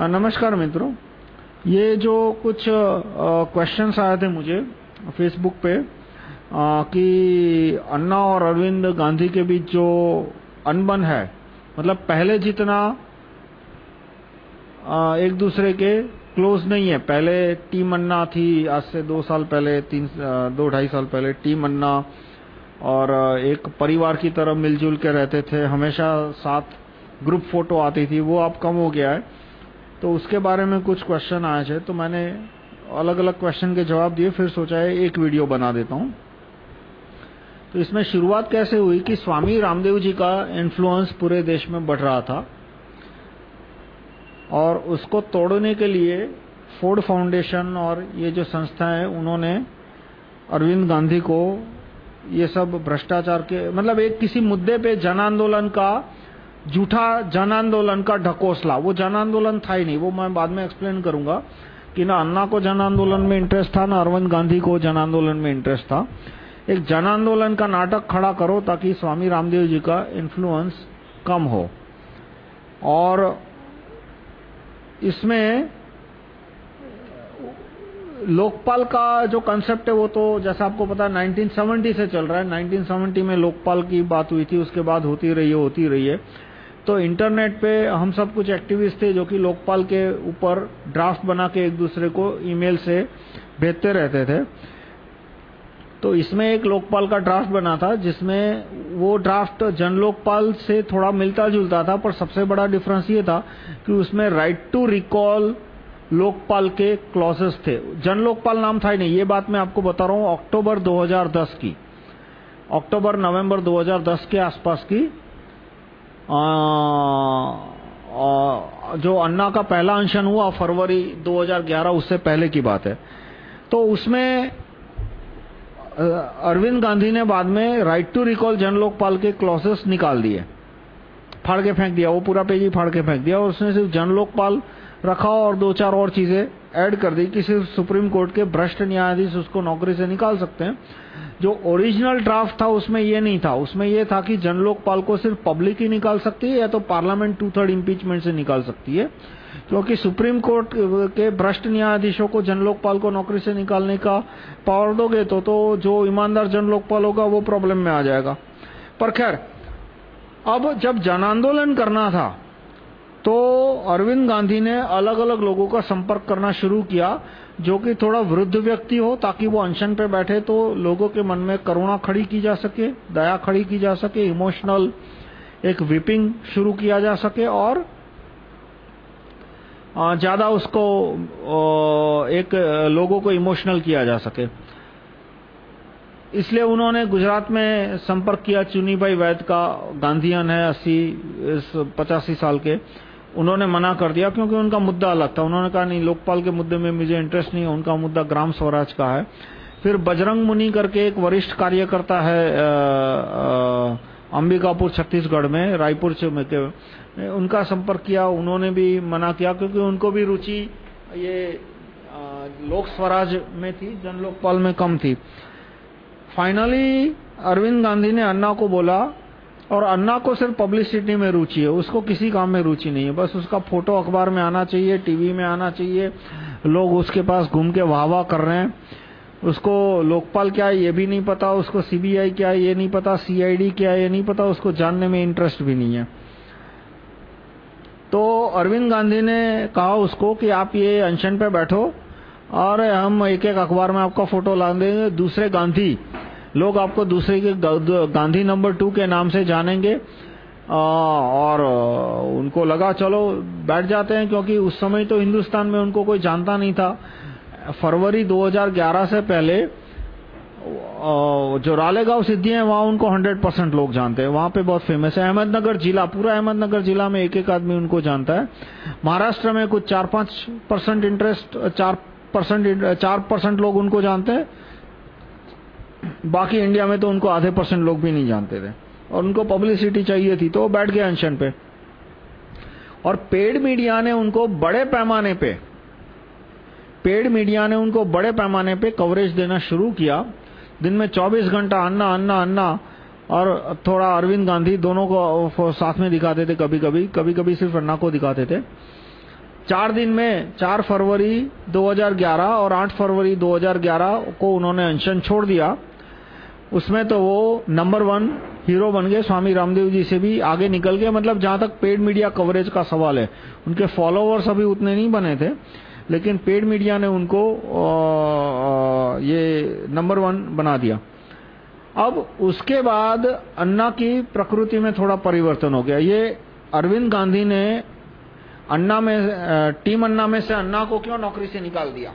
नमस्कार मित्रों। ये जो कुछ क्वेश्चंस आए थे मुझे फेसबुक पे आ, कि अन्ना और अरविंद गांधी के बीच जो अनबन है मतलब पहले जितना आ, एक दूसरे के क्लोज नहीं है। पहले टीम अन्ना थी आज से दो साल पहले तीन दो ढाई साल पहले टीम अन्ना और एक परिवार की तरह मिलजुल के रहते थे। हमेशा साथ ग्रुप फ़ोटो आती थी वो अब कम हो गया है। तो उसके बारे में कुछ क्वेश्चन आए थे तो मैंने अलग-अलग क्वेश्चन के जवाब दिए, फिर सोचा है एक वीडियो बना देता हूँ। तो इसमें शुरुआत कैसे हुई कि स्वामी रामदेव जी का इन्फ्लुएंस पूरे देश में बढ़ रहा था और उसको तोड़ने के लिए फोर्ड फाउंडेशन और ये जो संस्था है, उन्होंने अरविंद गांधी को ये सब भ्रष्टाचार के मतलब एक किसी मुद्दे पे जन आंदोलन का झूठा जन आंदोलन का ढकोसला। वो जन आंदोलन था ही नहीं। वो मैं बाद में एक्सप्लेन करूँगा कि ना अन्ना को जन आंदोलन में इंटरेस्ट था, ना अरविंद गांधी को जन आंदोलन में इंटरेस्ट था। एक जन आंदोलन का नाटक खड़ा करो ताकि स्वामी रामदेव जी का इन्फ्लुएंस कम हो। और इसमें लोकपाल का जो कंसेप्ट है वो तो जैसा आपको पता है 1970 से चल रहा है। 1970 में लोकपाल की बात हुई थी, उसके बाद होती रही है, होती रही है। तो इंटरनेट पे हम सब कुछ एक्टिविस्ट थे जो कि लोकपाल के ऊपर ड्राफ्ट बना के एक दूसरे को ईमेल से भेजते रहते थे। तो इसमें एक लोकपाल का ड्राफ्ट बना था, जिसमें वो ड्राफ्ट जन लोकपाल से थोड़ा मिलता जुलता था, पर सबसे बड़ा डिफरेंस ये था कि उसमें राइट टू रिकॉल लोकपाल के क्लॉजेस थे। जन लोकपाल नाम था ही नहीं, ये बात मैं आपको बता रहा हूँ, अक्टूबर 2010 की, अक्टूबर नवंबर 2010 के आसपास की जो अन्ना का पहला अंशन हुआ फरवरी 2011 उससे पहले की बात है। तो उसमें अरविंद गांधी ने बाद में राइट टू रिकॉल जन लोकपाल के क्लॉसेस निकाल दिए। फाड़ के फेंक दिया, वो पूरा पेज ही फाड़ के फेंक दिया और उसने सिर्फ़ जन लोकपाल रखा और दो चार और चीज़ें ऐड कर दी कि सिर्फ़ सुप्रीम कोर्ट के भ्रष्ट न्यायाधीश उसको नौकरी से निकाल सकते हैं। जो ओरिजिनल ड्राफ्ट था, उसमें ये नहीं था। उसमें ये था कि जन लोकपाल को सिर्फ़ पब्लिक ही निकाल सकती है या तो पार्लियामेंट टू थर्ड इम्पीचमेंट से निकाल सकती है। क्योंकि सुप्रीम कोर्ट के भ्रष्ट न्यायाधीशों को जन लोकपाल को नौकरी से निकालने का पावर दोगे तो तो जो ईमानदार जन लोकपाल होगा, वो प्रॉब्लम में आ जाएगा। पर खैर, अब जब जन आंदोलन करना था तो अरविंद गांधी ने अलग-अलग लोगों का संपर्क करना शुरू किया, जो कि थोड़ा वृद्ध व्यक्ति हो, ताकि वो अनशन पे बैठे तो लोगों के मन में करुणा खड़ी की जा सके, दया खड़ी की जा सके, इमोशनल एक विपिंग शुरू किया जा सके और ज़्यादा उसको एक लोगों को इमोशनल किया जा सके। इसलिए उन्होंने गुजरात में संपर्क किया चुनी भाई वैद का गांधीयन है अस्सी पचासी साल के। उन्होंने मना कर दिया क्योंकि उनका मुद्दा अलग था। उन्होंने कहा, नहीं, लोकपाल के मुद्दे में मुझे इंटरेस्ट नहीं है। उनका मुद्दा ग्राम स्वराज का है। फिर बजरंग मुनि करके एक वरिष्ठ कार्यकर्ता है अंबिकापुर, छत्तीसगढ़ में, रायपुर के, उनका संपर्क किया। उन्होंने भी मना किया क्योंकि उनको भी रुचि ये लोक स्वराज में थी जन लोकपाल में कम थी। फाइनली अरविंद गांधी ने अन्ना को बोला और अन्ना को सिर्फ़ पब्लिसिटी में रुचि है, उसको किसी काम में रुचि नहीं है, बस उसका फ़ोटो अखबार में आना चाहिए टीवी में आना चाहिए, लोग उसके पास घूम के वाह वाह कर रहे हैं। उसको लोकपाल क्या है, ये भी नहीं पता, उसको सीबीआई क्या है, ये नहीं पता सीआईडी क्या है, ये नहीं पता, उसको जानने में इंटरेस्ट भी नहीं है। तो अरविंद गांधी ने कहा उसको कि आप ये अनशन पे बैठो और हम एक एक अखबार में आपका फ़ोटो ला देंगे दूसरे गांधी लोग आपको दूसरे के गांधी नंबर टू के नाम से जानेंगे। और उनको लगा, चलो, बैठ जाते हैं, क्योंकि उस समय तो हिंदुस्तान में उनको कोई जानता नहीं था। फरवरी 2011 से पहले जो रालेगांव सिद्धि है, वहाँ उनको 100 परसेंट लोग जानते हैं। वहाँ पे बहुत फ़ेमस है। अहमदनगर जिला, पूरा अहमदनगर जिला में एक एक आदमी उनको जानता है। महाराष्ट्र में कुछ चार पाँच परसेंट इंटरेस्ट चार परसेंट चार परसेंट लोग उनको जानते हैं। बाकी इंडिया में तो उनको आधे परसेंट लोग भी नहीं जानते थे। और उनको पब्लिसिटी चाहिए थी तो वो बैठ गए अनशन पे। और पेड मीडिया ने उनको बड़े पैमाने पे पेड मीडिया ने उनको बड़े पैमाने पे कवरेज देना शुरू किया। दिन में 24 घंटा अन्ना अन्ना अन्ना, और थोड़ा अरविंद गांधी दोनों को साथ में दिखाते थे कभी कभी कभी कभी सिर्फ़ अन्ना को दिखाते थे। चार दिन में 4 फरवरी 2011 और 8 फरवरी 2011 को उन्होंने अनशन छोड़ दिया। उसमें तो वो नंबर वन हीरो बन गए, स्वामी रामदेव जी से भी आगे निकल गए। मतलब जहाँ तक पेड मीडिया कवरेज का सवाल है, उनके फॉलोअर्स अभी उतने नहीं बने थे, लेकिन पेड मीडिया ने उनको ये नंबर वन बना दिया। अब उसके बाद अन्ना की प्रकृति में थोड़ा परिवर्तन हो गया। ये अरविंद गांधी ने अन्ना में टीम अन्ना में से अन्ना को क्यों नौकरी से निकाल दिया?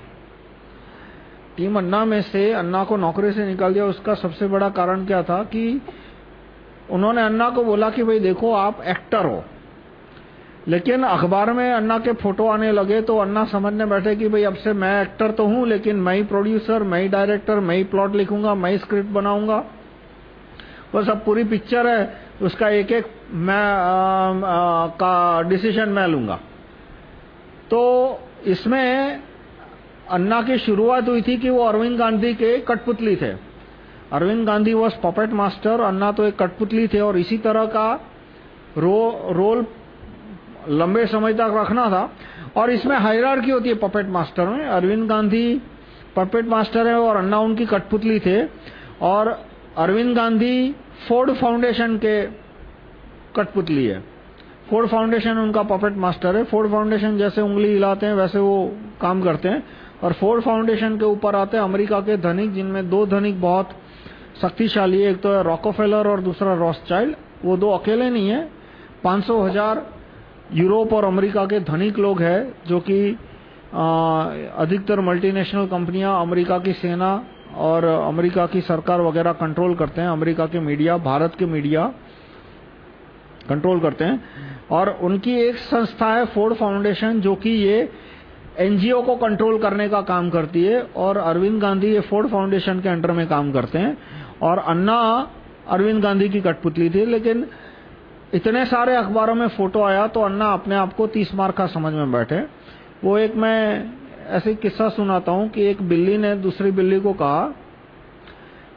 टीम अन्ना में से अन्ना को नौकरी से निकाल दिया। उसका सबसे बड़ा कारण क्या था कि उन्होंने अन्ना को बोला कि भाई देखो आप एक्टर हो। लेकिन अखबार में अन्ना के फ़ोटो आने लगे तो अन्ना समझने बैठे कि भाई अब से मैं एक्टर तो हूँ लेकिन मैं ही प्रोड्यूसर मैं ही डायरेक्टर मैं ही प्लॉट लिखूँगा मैं ही स्क्रिप्ट बनाऊँगा। बस अब पूरी पिक्चर है उसका एक एक मैं आ, आ, का डिसीज़न मैं लूँगा। तो इसमें अन्ना की शुरुआत हुई थी कि वो अरविंद गांधी के कठपुतली थे। Arvind Gandhi was puppet master Anna तो एक कठपुतली थे और इसी तरह का रो, रोल लंबे समय तक रखना था। और इसमें हायरार्की होती है पपेट मास्टर में। अरविंद गांधी पपेट मास्टर है और अन्ना उनकी कठपुतली थे। और अरविंद गांधी फोर्ड फाउंडेशन के कठपुतली है। फोर्ड फाउंडेशन उनका पपेट मास्टर है। फोर्ड फाउंडेशन जैसे उंगली हिलाते हैं वैसे वो काम करते हैं। और फोर्ड फाउंडेशन के ऊपर आते हैं, अमेरिका के धनिक, जिनमें दो धनिक बहुत शक्तिशाली है। एक तो है रॉकोफेलर और दूसरा रॉसचाइल्ड वो दो अकेले नहीं है। 500 हज़ार यूरोप और अमेरिका के धनिक लोग हैं, जो कि अधिकतर मल्टीनेशनल कंपनियाँ अमेरिका की सेना और अमेरिका की सरकार वगैरह कंट्रोल करते हैं। अमेरिका के मीडिया भारत के मीडिया कंट्रोल करते हैं। और उनकी एक संस्था है फोर्ड फाउंडेशन जो कि ये एनजीओ को कंट्रोल करने का काम करती है और अरविंद गांधी ये फोर्ड फाउंडेशन के अंडर में काम करते हैं। और अन्ना अरविंद गांधी की कठपुतली थी, लेकिन इतने सारे अखबारों में फ़ोटो आया तो अन्ना अपने आप को तीस मार का समझ में बैठे। वो एक मैं ऐसे किस्सा सुनाता हूँ कि एक बिल्ली ने दूसरी बिल्ली को कहा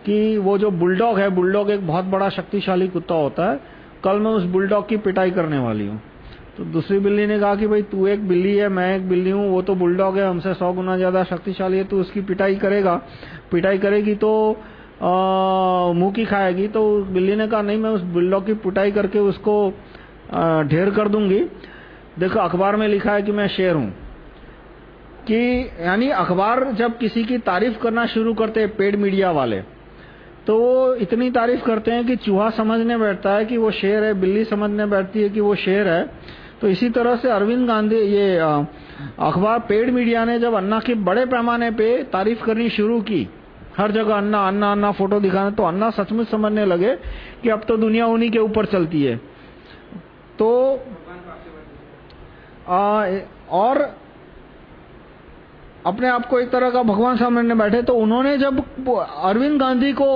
कि वो जो बुलडॉग है, बुलडॉग एक बहुत बड़ा शक्तिशाली कुत्ता होता है, कल मैं उस बुलडॉग की पिटाई करने वाली हूँ। तो दूसरी बिल्ली ने कहा कि भाई, तू एक बिल्ली है, मैं एक बिल्ली हूँ, वो तो बुलडॉग है, हमसे सौ गुना ज़्यादा शक्तिशाली है, तू उसकी पिटाई करेगा। पिटाई करेगी तो मुँह की खाएगी। तो बिल्ली ने कहा, नहीं, मैं उस बुलडॉग की पिटाई करके उसको ढेर कर दूँगी। देखो, अखबार में लिखा है कि मैं शेर हूँ। कि, यानी अखबार जब किसी की तारीफ़ करना शुरू करते हैं, पेड मीडिया वाले तो वो इतनी तारीफ़ करते हैं कि चूहा समझने बैठता है कि वो शेर है, बिल्ली समझने बैठती है कि वो शेर है। तो इसी तरह से अरविंद गांधी ये अखबार पेड मीडिया ने जब अन्ना की बड़े पैमाने पे तारीफ़ करनी शुरू की हर जगह अन्ना अन्ना अन्ना फ़ोटो दिखाने तो अन्ना सचमुच समझने लगे कि अब तो दुनिया उन्हीं के ऊपर चलती है। तो आ, और अपने आप को एक तरह का भगवान समझने बैठे तो उन्होंने जब अरविंद गांधी को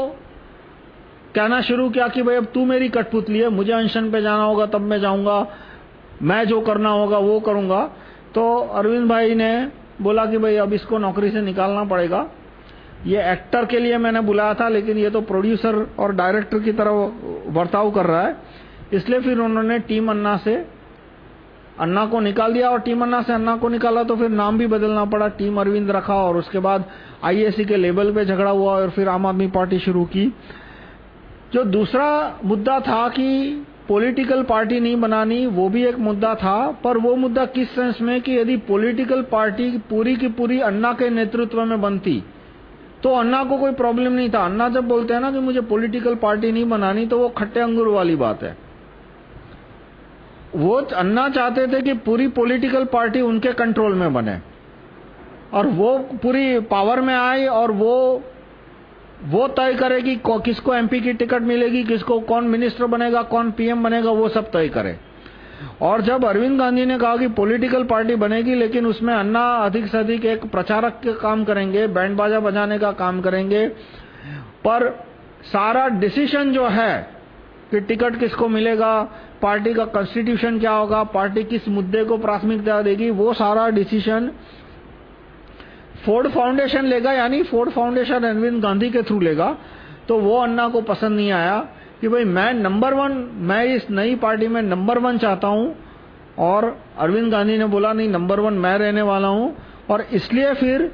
कहना शुरू किया कि भाई अब तू मेरी कठपुतली है मुझे अनशन पे जाना होगा तब मैं जाऊँगा मैं जो करना होगा, वो करूँगा। तो अरविंद भाई ने बोला कि भाई, अब इसको नौकरी से निकालना पड़ेगा। ये एक्टर के लिए मैंने बुलाया था, लेकिन ये तो प्रोड्यूसर और डायरेक्टर की तरह बर्ताव कर रहा है। इसलिए फिर उन्होंने टीम अन्ना से, अन्ना को निकाल दिया और टीम अन्ना से अन्ना को निकाला तो फिर नाम भी बदलना पड़ा, टीम अरविंद रखा और उसके बाद आईएससी के लेवल पे झगड़ा हुआ और फिर आम आदमी पार्टी शुरू की। जो दूसरा मुद्दा था कि पॉलिटिकल पार्टी नहीं बनानी, वो भी एक मुद्दा था, पर वो मुद्दा किस सेंस में कि यदि पॉलिटिकल पार्टी पूरी की पूरी अन्ना के नेतृत्व में बनती तो अन्ना को कोई प्रॉब्लम नहीं था। अन्ना जब बोलते हैं ना कि मुझे पॉलिटिकल पार्टी नहीं बनानी तो वो खट्टे अंगूर वाली बात है। वो अन्ना चाहते थे कि पूरी पॉलिटिकल पार्टी उनके कंट्रोल में बने, और वो पूरी पावर में आए, और वो वो तय करेगी किसको एमपी की टिकट मिलेगी, किसको, कौन मिनिस्टर बनेगा, कौन पीएम बनेगा, वो सब तय करे। और जब अरविंद गांधी ने कहा कि पॉलिटिकल पार्टी बनेगी, लेकिन उसमें अन्ना अधिक से अधिक एक प्रचारक के काम करेंगे बैंड बाजा बजाने का काम करेंगे, पर सारा डिसीज़न जो है कि टिकट किसको मिलेगा पार्टी का कॉन्स्टिट्यूशन क्या होगा पार्टी किस मुद्दे को प्राथमिकता देगी, वो सारा डिसीज़न फोर्ड फाउंडेशन लेगा, यानी फोर्ड फाउंडेशन अरविंद गांधी के थ्रू लेगा तो वो अन्ना को पसंद नहीं आया कि भाई मैं नंबर वन मैं इस नई पार्टी में नंबर वन चाहता हूँ, और अरविंद गांधी ने बोला, नहीं नंबर वन मैं रहने वाला हूँ। और इसलिए फिर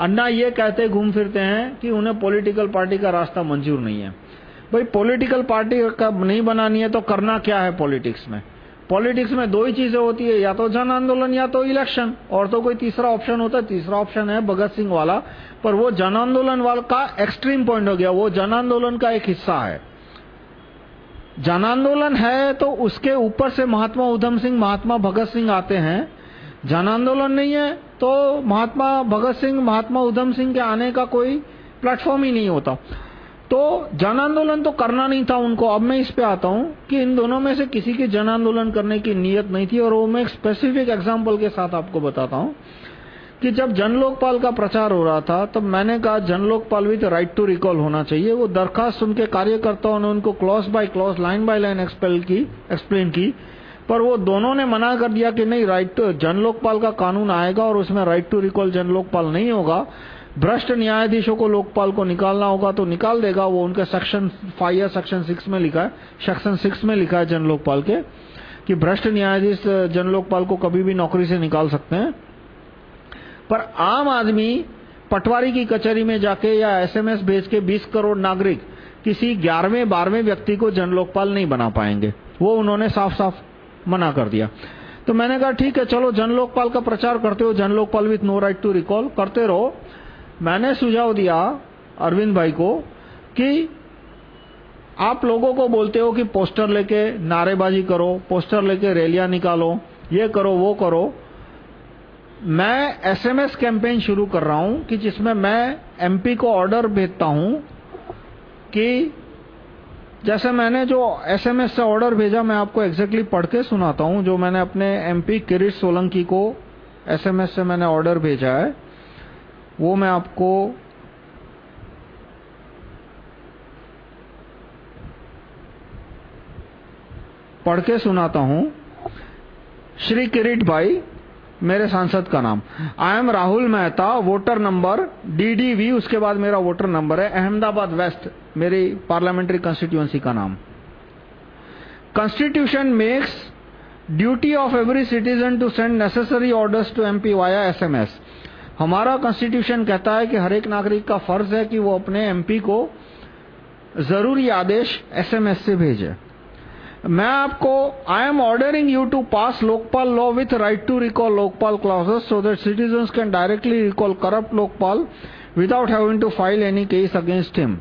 अन्ना ये कहते, घूम फिरते हैं कि उन्हें पॉलिटिकल पार्टी का रास्ता मंजूर नहीं है। भाई पॉलिटिकल पार्टी का नहीं बनानी है तो करना क्या है पॉलिटिक्स में? पॉलिटिक्स में दो ही चीज़ें होती है, या तो जन आंदोलन या तो इलेक्शन और तो कोई तीसरा ऑप्शन होता है, तीसरा ऑप्शन है भगत सिंह वाला। पर वो जन आंदोलन वाला का एक्सट्रीम पॉइंट हो गया, वो जन आंदोलन का एक हिस्सा है। जन आंदोलन है तो उसके ऊपर से महात्मा उधम सिंह, महात्मा भगत सिंह आते हैं। जन आंदोलन नहीं है तो महात्मा भगत सिंह, महात्मा उधम सिंह के आने का कोई प्लेटफॉर्म ही नहीं होता। तो जन आंदोलन तो करना नहीं था उनको। अब मैं इस पे आता हूँ कि इन दोनों में से किसी की जन आंदोलन करने की नीयत नहीं थी और वो मैं एक स्पेसिफिक एग्जांपल के साथ आपको बताता हूँ कि जब जन लोकपाल का प्रचार हो रहा था, तब मैंने कहा Jan Lokpal with right to recall होना चाहिए। वो दरखास्त उनके कार्यकर्ताओं ने उनको clause by clause line by line expel की एक्सप्लेन की, पर वो दोनों ने मना कर दिया कि नहीं राइट टू जन लोकपाल का कानून आएगा और उसमें राइट टू रिकॉल जन लोकपाल नहीं होगा। भ्रष्ट न्यायाधीशों को लोकपाल को निकालना होगा तो निकाल देगा। वो उनके सेक्शन फाइव या सेक्शन सिक्स में लिखा है। सेक्शन सिक्स में लिखा है जन लोकपाल के कि भ्रष्ट न्यायाधीश जन लोकपाल को कभी भी नौकरी से निकाल सकते हैं। पर आम आदमी पटवारी की कचहरी में जाके या एसएमएस भेज के 20 करोड़ नागरिक किसी ग्यारहवें, बारहवें व्यक्ति को जन लोकपाल नहीं बना पाएँगे। वो उन्होंने साफ़ साफ़ मना कर दिया। तो मैंने कहा, ठीक है, चलो जन लोकपाल का प्रचार करते हो। Jan Lokpal with no right to recall करते रहो। मैंने सुझाव दिया अरविंद भाई को कि आप लोगों को बोलते हो कि पोस्टर लेके नारेबाजी करो, पोस्टर लेके रैलियाँ निकालो, ये करो, वो करो। मैं एसएमएस कैंपेन शुरू कर रहा हूँ कि जिसमें मैं एमपी को ऑर्डर भेजता हूँ कि जैसे मैंने जो एसएमएस से ऑर्डर भेजा, मैं आपको एग्जैक्टली पढ़ के सुनाता हूँ, जो मैंने अपने एमपी किरीट सोलंकी को एसएमएस से मैंने ऑर्डर भेजा है। वो मैं आपको पढ़ के सुनाता हूँ। श्री किरीट भाई, मेरे सांसद का नाम। I am Rahul Mehta voter number DDV उसके बाद मेरा वोटर नंबर है। अहमदाबाद वेस्ट मेरी पार्लियामेंट्री कंस्टिट्यूएंसी का नाम। Constitution makes duty of every citizen to send necessary orders to MP via SMS हमारा कॉन्स्टिट्यूशन कहता है कि हर एक नागरिक का फ़र्ज़ है कि वो अपने एमपी को ज़रूरी आदेश एसएमएस से भेजे। मैं आपको I am ordering you to pass Lokpal law with right to recall Lokpal clauses so that citizen can directly recall corrupt Lokpal without having to file any case against him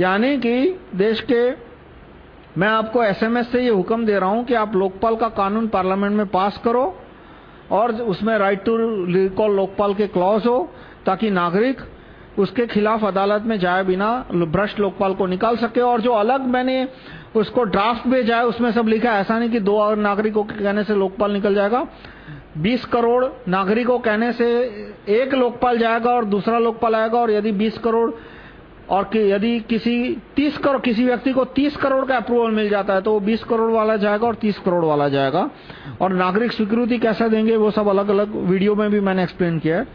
यानी कि देश के, मैं आपको एसएमएस से ये हुक्म दे रहा हूँ कि आप लोकपाल का कानून पार्लियामेंट में पास करो। और उसमें राइट टू रिकॉल लोकपाल के क्लॉज हो, ताकि नागरिक उसके खिलाफ अदालत में जाए बिना भ्रष्ट लोकपाल को निकाल सके। और जो अलग मैंने उसको ड्राफ्ट भेजा है, उसमें सब लिखा है। ऐसा नहीं कि दो और नागरिकों के कहने से लोकपाल निकल जाएगा। 20 करोड़ नागरिकों कहने से एक लोकपाल जाएगा और दूसरा लोकपाल आएगा, और यदि 20 करोड़ और कि यदि किसी 30 करोड़, किसी व्यक्ति को 30 करोड़ का अप्रूवल मिल जाता है तो वो 20 करोड़ वाला जाएगा और 30 करोड़ वाला जाएगा। और नागरिक स्वीकृति कैसे देंगे, वो सब अलग अलग वीडियो में भी मैंने एक्सप्लेन किया है।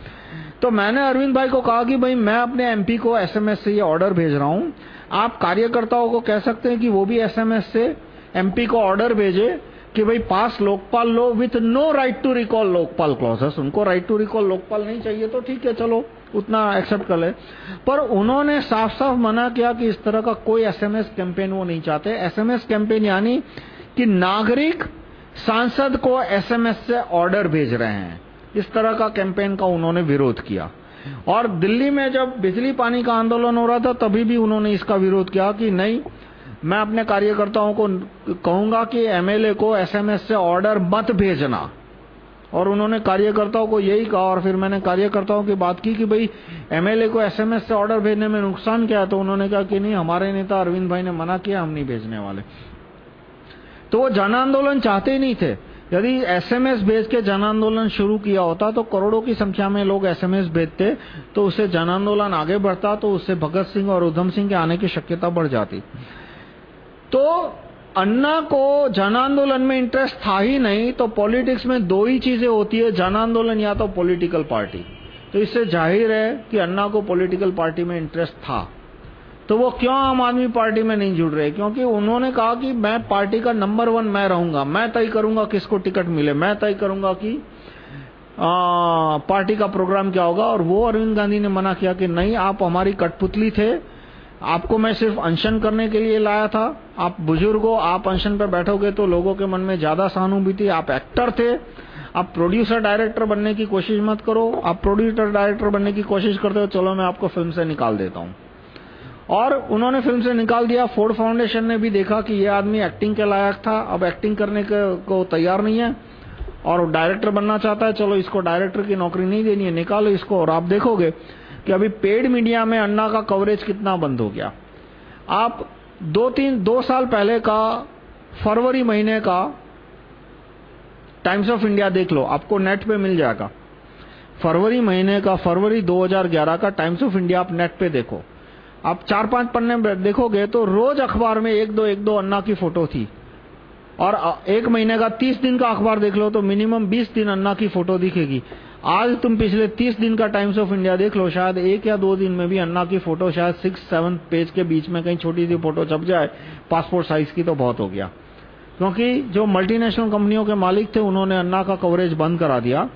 तो मैंने अरविंद भाई को कहा कि भाई, मैं अपने एमपी को एसएमएस से ये ऑर्डर भेज रहा हूँ। आप कार्यकर्ताओं को कह सकते हैं कि वो भी एसएमएस से एमपी को ऑर्डर भेजे कि भाई, pass Lokpal law with no right to recall Lokpal clauses उनको राइट टू रिकॉल लोकपाल नहीं चाहिए तो ठीक है, चलो। उतना एक्सेप्ट कर ले। पर उन्होंने साफ़ साफ़ मना किया कि इस तरह का कोई एसएमएस कैंपेन वो नहीं चाहते। एसएमएस कैंपेन यानी कि नागरिक सांसद को एसएमएस से ऑर्डर भेज रहे हैं। इस तरह का कैंपेन का उन्होंने विरोध किया। और दिल्ली में जब बिजली पानी का आंदोलन हो रहा था, तभी भी उन्होंने इसका विरोध किया कि नहीं, मैं अपने कार्यकर्ताओं को कहूँगा कि एमएलए को एसएमएस से ऑर्डर मत भेजना। और उन्होंने कार्यकर्ताओं को यही कहा और फिर मैंने कार्यकर्ताओं की बात की कि भाई एमएलए को एसएमएस से ऑर्डर भेजने में नुकसान क्या है? तो उन्होंने कहा कि नहीं, हमारे नेता अरविंद भाई ने मना किया, हम नहीं भेजने वाले। तो वो जन आंदोलन चाहते ही नहीं थे। यदि एसएमएस भेज के जन आंदोलन शुरू किया होता तो करोड़ों की संख्या में लोग एसएमएस भेजते तो उससे जन आंदोलन आगे बढ़ता तो उससे भगत सिंह और उधम सिंह के आने की शक्यता बढ़ जाती। तो अन्ना को जन आंदोलन में इंटरेस्ट था ही नहीं तो पॉलिटिक्स में दो ही चीज़ें होती है जन आंदोलन या तो पॉलिटिकल पार्टी तो इससे ज़ाहिर है कि अन्ना को पॉलिटिकल पार्टी में इंटरेस्ट था। तो वो क्यों आम आदमी पार्टी में नहीं जुड़ रहे? क्योंकि उन्होंने कहा कि मैं पार्टी का नंबर वन मैं रहूँगा मैं तय करूँगा किसको टिकट मिले मैं तय करूँगा कि आ, पार्टी का प्रोग्राम क्या होगा। और वो अरविंद गांधी ने मना किया कि नहीं आप हमारी कठपुतली थे आपको मैं सिर्फ़ अनशन करने के लिए लाया था। आप बुज़ुर्ग हो आप अनशन पर बैठोगे तो लोगों के मन में ज़्यादा सहानुभूति, आप एक्टर थे। आप प्रोड्यूसर, डायरेक्टर बनने की कोशिश मत करो। आप प्रोड्यूसर, डायरेक्टर बनने की कोशिश करते हो, चलो मैं आपको फ़िल्म से निकाल देता हूँ। और उन्होंने फ़िल्म से निकाल दिया। फोर्ड फाउंडेशन ने भी देखा कि ये आदमी एक्टिंग के लायक था। अब एक्टिंग करने को तैयार नहीं है। और डायरेक्टर बनना चाहता है, चलो इसको डायरेक्टर की नौकरी नहीं देनी है, निकालो इसको। और आप देखोगे कि अभी पेड मीडिया में अन्ना का कवरेज कितना बंद हो गया। आप दो तीन, दो साल पहले का, फरवरी महीने का टाइम्स ऑफ़ इंडिया देख लो, आपको नेट पे मिल जाएगा। फरवरी महीने का, फरवरी 2011 का टाइम्स ऑफ़ इंडिया आप नेट पे देखो। आप चार पाँच पन्ने देखोगे तो रोज अखबार में एक दो एक दो अन्ना की फ़ोटो थी। और एक महीने का तीस दिन का अखबार देख लो तो मिनिमम बीस दिन अन्ना की फ़ोटो दिखेगी। आज तुम पिछले तीस दिन का टाइम्स ऑफ़ इंडिया देख लो, शायद एक या दो दिन में भी अन्ना की फ़ोटो शायद सिक्स सेवन पेज के बीच में कहीं छोटी सी फ़ोटो छप जाए। पासपोर्ट साइज़ की तो बहुत हो गया। क्योंकि जो मल्टीनेशनल कंपनियों के मालिक थे, उन्होंने अन्ना का कवरेज बंद करा दिया।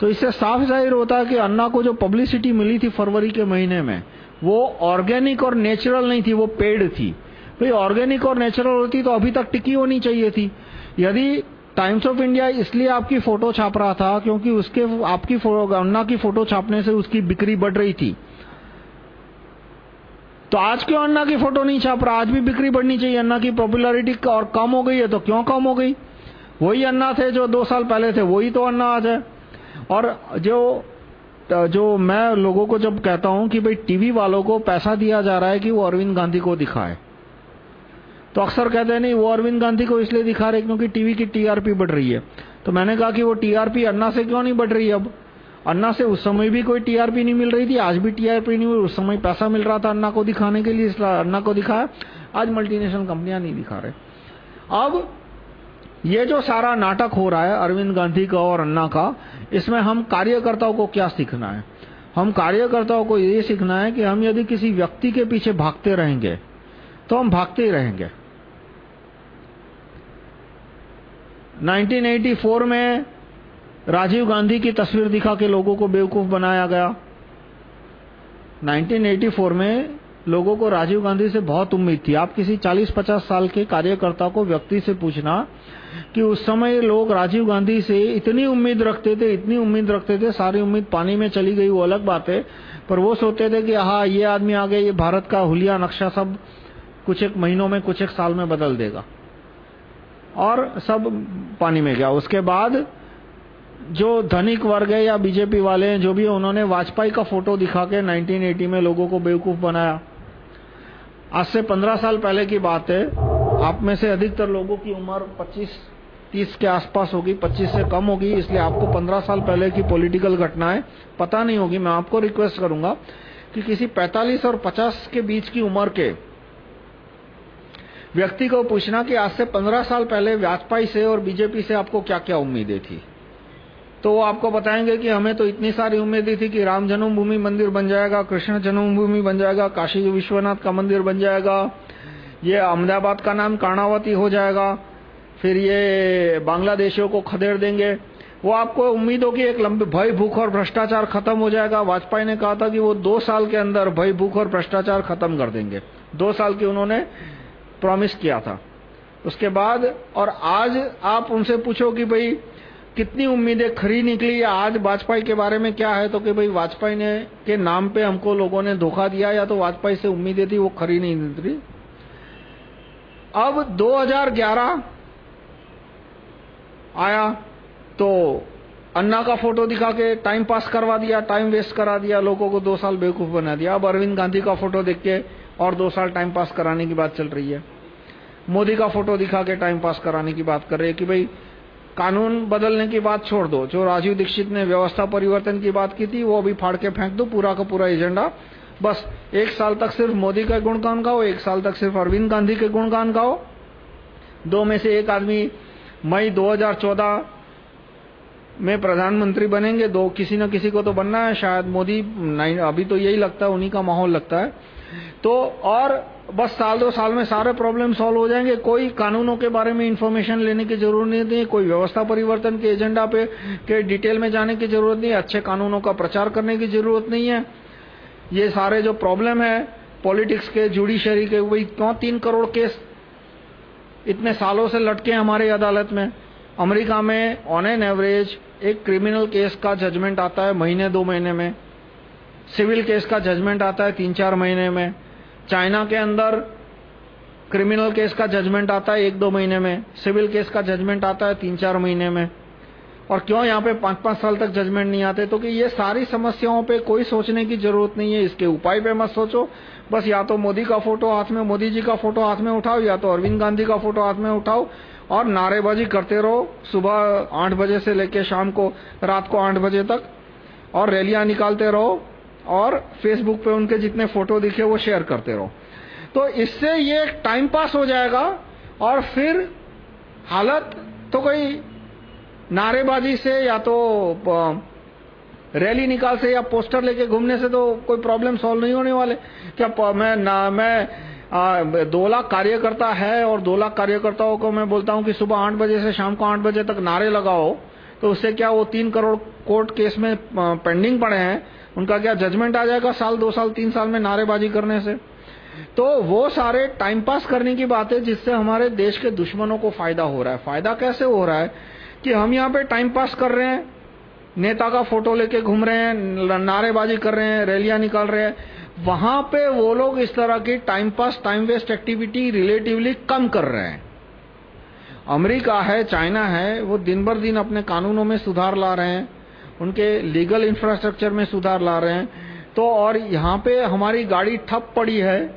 तो इससे साफ़ ज़ाहिर होता है कि अन्ना को जो पब्लिसिटी मिली थी फरवरी के महीने में, वो ऑर्गेनिक और नेचुरल नहीं थी, वो पेड थी। भाई ऑर्गेनिक और नेचुरल होती तो अभी तक टिकी होनी चाहिए थी। यदि टाइम्स ऑफ़ इंडिया इसलिए आपकी फ़ोटो छाप रहा था क्योंकि उसके, आपकी अन्ना की फ़ोटो छापने से उसकी बिक्री बढ़ रही थी। तो आज क्यों अन्ना की फ़ोटो नहीं छाप रहा? आज भी बिक्री बढ़नी चाहिए। अन्ना की पॉपुलैरिटी और कम हो गई है तो क्यों कम हो गई? वही अन्ना थे जो दो साल पहले थे, वही तो अन्ना आज है। और जो जो मैं लोगों को जब कहता हूँ कि भाई टीवी वालों को पैसा दिया जा रहा है कि वो अरविंद गांधी को दिखाए। तो अक्सर कहते हैं, नहीं, वो अरविंद गांधी को इसलिए दिखा रहे क्योंकि टीवी की टीआरपी बढ़ रही है। तो मैंने कहा कि वो टीआरपी अन्ना से क्यों नहीं बढ़ रही अब? अन्ना से उस समय भी कोई टीआरपी नहीं मिल रही थी, आज भी टीआरपी नहीं मिल उस समय पैसा मिल रहा था अन्ना को दिखाने के लिए इसलिए अन्ना को दिखाया। आज मल्टीनेशनल कंपनियाँ नहीं दिखा रहे। अब ये जो सारा नाटक हो रहा है अरविंद गांधी का और अन्ना का, इसमें हम कार्यकर्ताओं को क्या सीखना है? हम कार्यकर्ताओं को ये सीखना है कि हम यदि किसी व्यक्ति के पीछे भागते रहेंगे तो हम भागते ही रहेंगे। 1984 में राजीव गांधी की तस्वीर दिखा के लोगों को बेवकूफ़ बनाया गया। 1984 में लोगों को राजीव गांधी से बहुत उम्मीद थी। आप किसी 40-50 साल के कार्यकर्ता को व्यक्ति से पूछना कि उस समय लोग राजीव गांधी से इतनी उम्मीद रखते थे, इतनी उम्मीद रखते थे, सारी उम्मीद पानी में चली गई, वो अलग बात है। पर वो सोचते थे कि हाँ ये आदमी आ गए ये भारत का हुलिया नक्शा सब कुछ एक महीनों में, कुछ एक साल में बदल देगा। और सब पानी में गया। उसके बाद जो धनिक वर्ग है या बीजेपी वाले हैं, जो भी उन्होंने वाजपेयी का फ़ोटो दिखा के 1980 में लोगों को बेवकूफ़ बनाया। आज से 15 साल पहले की बात है। आप में से अधिकतर लोगों की उम्र 25 30 के आसपास होगी 25 से कम होगी, इसलिए आपको 15 साल पहले की पॉलिटिकल घटनाएँ पता नहीं होगी। मैं आपको रिक्वेस्ट करूँगा कि किसी 45 और 50 के बीच की उम्र के व्यक्ति को पूछना कि आज से 15 साल पहले वाजपेयी से और बीजेपी से आपको क्या-क्या उम्मीदें थी? तो वो आपको बताएँगे कि हमें तो इतनी सारी उम्मीदें थी कि राम जन्मभूमि मंदिर बन जाएगा, कृष्ण जन्मभूमि बन जाएगा, काशी विश्वनाथ का मंदिर बन जाएगा, ये अहमदाबाद का नाम कर्णावती हो जाएगा, फिर ये बांग्लादेशियों को खदेड़ देंगे। वो आपको उम्मीदों की एक लंबी भय, भूख और भ्रष्टाचार खत्म हो जाएगा। वाजपेयी ने कहा था कि वो दो साल के अंदर भय, भूख और भ्रष्टाचार खत्म कर देंगे। दो साल की उन्होंने प्रॉमिस किया था। उसके बाद, और आज आप उनसे पूछो कि भाई, कितनी उम्मीदें खरी निकली? या आज वाजपेयी के बारे में क्या है? तो कि भाई, वाजपेयी ने, के नाम पे हमको लोगों ने धोखा दिया, या तो वाजपेयी से उम्मीदें थी, वो खरी नहीं निकली। अब 2011 आया तो अन्ना का फ़ोटो दिखा के टाइम पास करवा दिया टाइम वेस्ट करा दिया, लोगों को दो साल बेवकूफ़ बना दिया। अब अरविंद गांधी का फ़ोटो देख के और दो साल टाइम पास कराने की बात चल रही है। मोदी का फ़ोटो दिखा के टाइम पास कराने की बात कर रहे हैं कि भाई, कानून बदलने की बात छोड़ दो। जो राजीव दीक्षित ने व्यवस्था परिवर्तन की बात की थी, वो अभी फाड़ के फेंक दो, पूरा का पूरा एजेंडा बस, एक साल तक सिर्फ़ मोदी का गुणगान गाओ, एक साल तक सिर्फ़ अरविंद गांधी के गुणगान गाओ। दो में से एक आदमी मई 2014 में प्रधानमंत्री बनेंगे, दो किसी न किसी को तो बनना है, शायद मोदी अभी तो यही लगता है, उन्हीं का माहौल लगता है। तो और बस साल दो साल में सारे प्रॉब्लम सॉल्व हो जाएँगे। कोई कानूनों के बारे में इंफॉर्मेशन लेने की ज़रूरत नहीं है कोई व्यवस्था परिवर्तन के एजेंडा पे, के डिटेल में जाने की ज़रूरत नहीं, अच्छे कानूनों का प्रचार करने की ज़रूरत नहीं है। ये सारे जो प्रॉब्लम है पॉलिटिक्स के जुडिशरी के, वही क्यों तीन करोड़ केस इतने सालों से लटके हमारे अदालत में। अमेरिका में ऑन एन एवरेज एक क्रिमिनल केस का जजमेंट आता है महीने, दो महीने में। सिविल केस का जजमेंट आता है तीन चार महीने में। चाइना के अंदर क्रिमिनल केस का जजमेंट आता है एक दो महीने में। सिविल केस का जजमेंट आता है तीन चार महीने में। और क्यों यहाँ पे पाँच पाँच साल तक जजमेंट नहीं आते? तो कि ये सारी समस्याओं पे कोई सोचने की ज़रूरत नहीं है। इसके उपाय पे मत सोचो। बस या तो मोदी का फ़ोटो हाथ में, मोदी जी का फ़ोटो हाथ में उठाओ, या तो अरविंद गांधी का फ़ोटो हाथ में उठाओ और नारेबाजी करते रहो सुबह आठ बजे से लेकर शाम को, रात को आठ बजे तक। और रैलियाँ निकालते रहो। और फेसबुक पे उनके जितने फ़ोटो दिखे वो शेयर करते रहो। तो इससे ये टाइम पास हो जाएगा और फिर हालत तो कोई नारेबाजी से या तो रैली निकाल से या पोस्टर लेके घूमने से तो कोई प्रॉब्लम सॉल्व नहीं होने वाले। क्या मैं ना, मैं दो लाख कार्यकर्ता है और दो लाख कार्यकर्ताओं को मैं बोलता हूँ कि सुबह आठ बजे से शाम को आठ बजे तक नारे लगाओ तो उससे क्या वो तीन करोड़ कोर्ट केस में पेंडिंग पड़े हैं। उनका क्या जजमेंट आ जाएगा साल, दो साल, तीन साल में नारेबाजी करने से? तो वो सारे टाइम पास करने की बात है जिससे हमारे देश के दुश्मनों को फ़ायदा हो रहा है। फ़ायदा कैसे हो रहा है कि हम यहाँ पे टाइम पास कर रहे हैं, नेता का फ़ोटो लेके घूम रहे हैं नारेबाजी कर रहे हैं, रैलियाँ निकाल रहे हैं। वहाँ पे वो लोग इस तरह की time pass time waste activity relatively कम कर रहे हैं। अमेरिका है, चाइना है, वो दिन भर दिन अपने कानूनों में सुधार ला रहे हैं। उनके लीगल इंफ्रास्ट्रक्चर में सुधार ला रहे हैं। तो और यहाँ पे हमारी गाड़ी ठप पड़ी है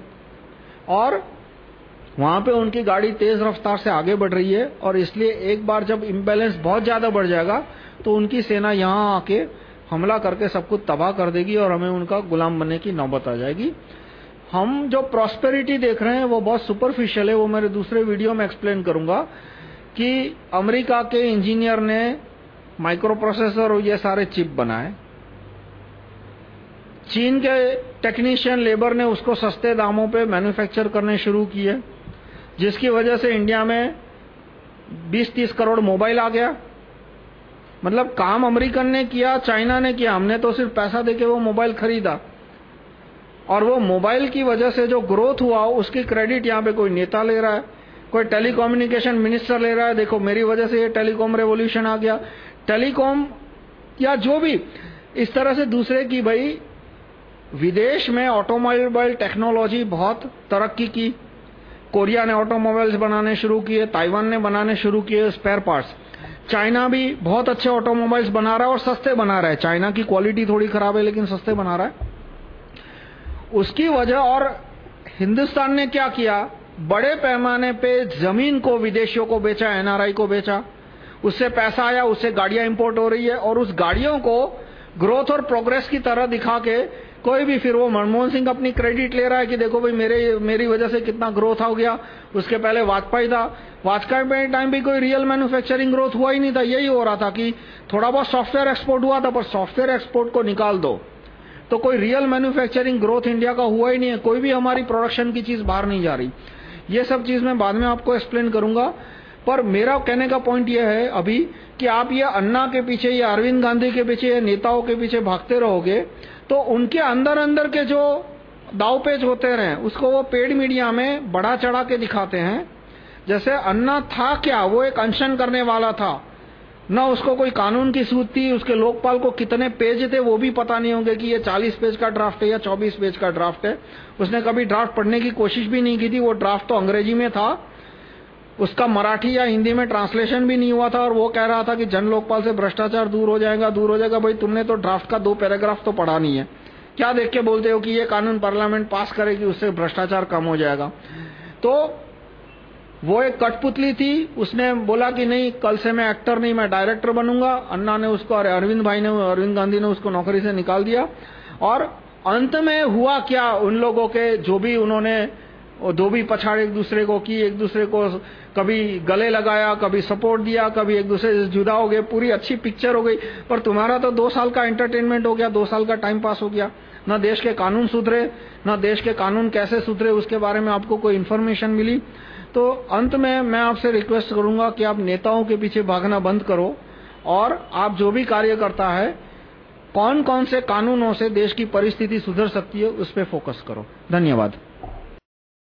और वहाँ पे उनकी गाड़ी तेज रफ्तार से आगे बढ़ रही है और इसलिए एक बार जब इम्बैलेंस बहुत ज़्यादा बढ़ जाएगा तो उनकी सेना यहाँ आके हमला करके सब कुछ तबाह कर देगी और हमें उनका गुलाम बनने की नौबत आ जाएगी। हम जो प्रॉस्पेरिटी देख रहे हैं, वो बहुत सुपरफिशियल है, वो मेरे दूसरे वीडियो में एक्सप्लेन करूँगा कि अमेरिका के इंजीनियर ने माइक्रो प्रोसेसर और ये सारे चिप बनाए। चीन के टेक्नीशियन लेबर ने उसको सस्ते दामों पे मैन्युफैक्चर करने शुरू किए, जिसकी वजह से इंडिया में 20-30 करोड़ मोबाइल आ गया। मतलब काम अमेरिकन ने किया, चाइना ने किया, हमने तो सिर्फ़ पैसा देके वो मोबाइल खरीदा। और वो मोबाइल की वजह से जो ग्रोथ हुआ, उसकी क्रेडिट यहाँ पे कोई नेता ले रहा है, कोई टेलीकम्युनिकेशन मिनिस्टर ले रहा है, देखो मेरी वजह से ये टेलीकॉम रेवोल्यूशन आ गया। टेलीकॉम या जो भी, इस तरह से दूसरे की भाई, विदेश में ऑटोमोबाइल टेक्नोलॉजी बहुत तरक्की की। कोरिया ने ऑटोमोबाइल्स बनाने शुरू किए, ताइवान ने बनाने शुरू किए स्पेयर पार्ट्स चाइना भी बहुत अच्छे ऑटोमोबाइल्स बना रहा है और सस्ते बना रहा है। चाइना की क्वालिटी थोड़ी खराब है, लेकिन सस्ते बना रहा है। उसकी वजह और हिंदुस्तान ने क्या किया? बड़े पैमाने पे ज़मीन को, विदेशियों को बेचा एनआरआई को बेचा। उससे पैसा आया, उससे गाड़ियाँ इंपोर्ट हो रही है और उस गाड़ियों को ग्रोथ और प्रोग्रेस की तरह दिखा के कोई भी फिर वो मनमोहन सिंह अपनी क्रेडिट ले रहा है कि देखो भाई मेरे, मेरी वजह से कितना ग्रोथ हो गया। उसके पहले वाजपेयी था। वाजपेयी टाइम भी कोई रियल मैन्युफैक्चरिंग ग्रोथ हुआ ही नहीं था। यही हो रहा था कि थोड़ा बहुत सॉफ्टवेयर एक्सपोर्ट हुआ था, पर सॉफ्टवेयर एक्सपोर्ट को निकाल दो। तो कोई रियल मैन्युफैक्चरिंग ग्रोथ इंडिया का हुआ ही नहीं है। कोई भी हमारी प्रोडक्शन की चीज़ बाहर नहीं जा रही। ये सब चीज़ मैं बाद में आपको एक्सप्लेन करूँगा। पर मेरा कहने का पॉइंट यह है अभी कि आप ये अन्ना के पीछे, या अरविंद गांधी के पीछे, या नेताओं के पीछे भागते रहोगे तो उनके अंदर अंदर के जो दावपेच होते रहे, उसको वो पेड मीडिया में बड़ा चढ़ा के दिखाते हैं। जैसे अन्ना था क्या? वो एक अनशन करने वाला था। न उसको कोई कानून की सूद थी, उसके लोकपाल को कितने पेज थे, वो भी पता नहीं होंगे कि ये 40 पेज का ड्राफ्ट है या 24 पेज का ड्राफ्ट है। उसने कभी ड्राफ्ट पढ़ने की कोशिश भी नहीं की थी, वो ड्राफ्ट तो अंग्रेज़ी में था। उसका मराठी या हिंदी में ट्रांसलेशन भी नहीं हुआ था और वो कह रहा था कि जन लोकपाल से भ्रष्टाचार दूर हो जाएगा, दूर हो जाएगा। भाई, तुमने तो ड्राफ्ट का दो पैराग्राफ तो पढ़ा नहीं है। क्या देख के बोलते हो कि ये कानून पार्लियामेंट पास करेगी, उससे भ्रष्टाचार कम हो जाएगा? तो वो एक कठपुतली थी। उसने बोला कि नहीं, कल से मैं एक्टर नहीं, मैं डायरेक्टर बनूँगा। अन्ना ने उसको अरे अरविंद भाई ने, अरविंद गांधी ने उसको नौकरी से निकाल दिया। और अंत में हुआ क्या उन लोगों के, जो भी उन्होंने और दो भी पछाड़ एक दूसरे को की, एक दूसरे को कभी गले लगाया, कभी सपोर्ट दिया, कभी एक दूसरे से जुदा हो गए, पूरी अच्छी पिक्चर हो गई। पर तुम्हारा तो दो साल का एंटरटेनमेंट हो गया, दो साल का टाइम पास हो गया। ना देश के कानून सुधरे, ना देश के कानून कैसे सुधरे, उसके बारे में आपको कोई इन्फॉर्मेशन मिली? तो अंत में मैं आपसे रिक्वेस्ट करूँगा कि आप नेताओं के पीछे भागना बंद करो और आप जो भी कार्य करता है कौन कौन से कानूनों से देश की परिस्थिति सुधर सकती है, उस पर फोकस करो। धन्यवाद।